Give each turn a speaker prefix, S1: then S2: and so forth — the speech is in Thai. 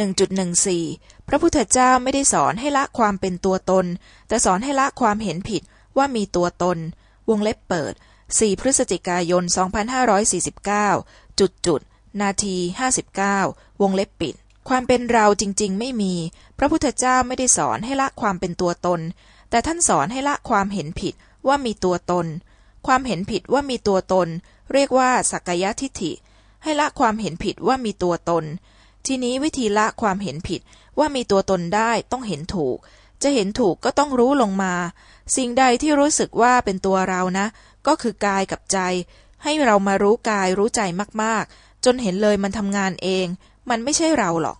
S1: 1.14 พระพุทธเจ้าไม่ได้สอนให้ละความเป็นตัวตน แต่สอนให้ละความเห็นผิดว่ามีตัวตน วงเล็บเปิด 4 พฤศจิกายน 2549 จุดจุด นาที 59 วงเล็บปิด ความเป็นเราจริง ๆ ไม่มี พระพุทธเจ้าไม่ได้สอนให้ละความเป็นตัวตน แต่ท่านสอนให้ละความเห็นผิดว่ามีตัวตน ความเห็นผิดว่ามีตัวตน เรียกว่าสักกายทิฏฐิ ให้ละความเห็นผิดว่ามีตัวตน ทีนี้วิธีละความเห็นผิดว่ามีตัวตนได้ต้องเห็นถูก จะเห็นถูกก็ต้องรู้ลงมา สิ่งใดที่รู้สึกว่าเป็นตัวเรานะ ก็คือกายกับใจ ให้เรามารู้กายรู้ใจมากๆ จนเห็นเลยมันทำงานเอง มันไม่ใช่เราหรอก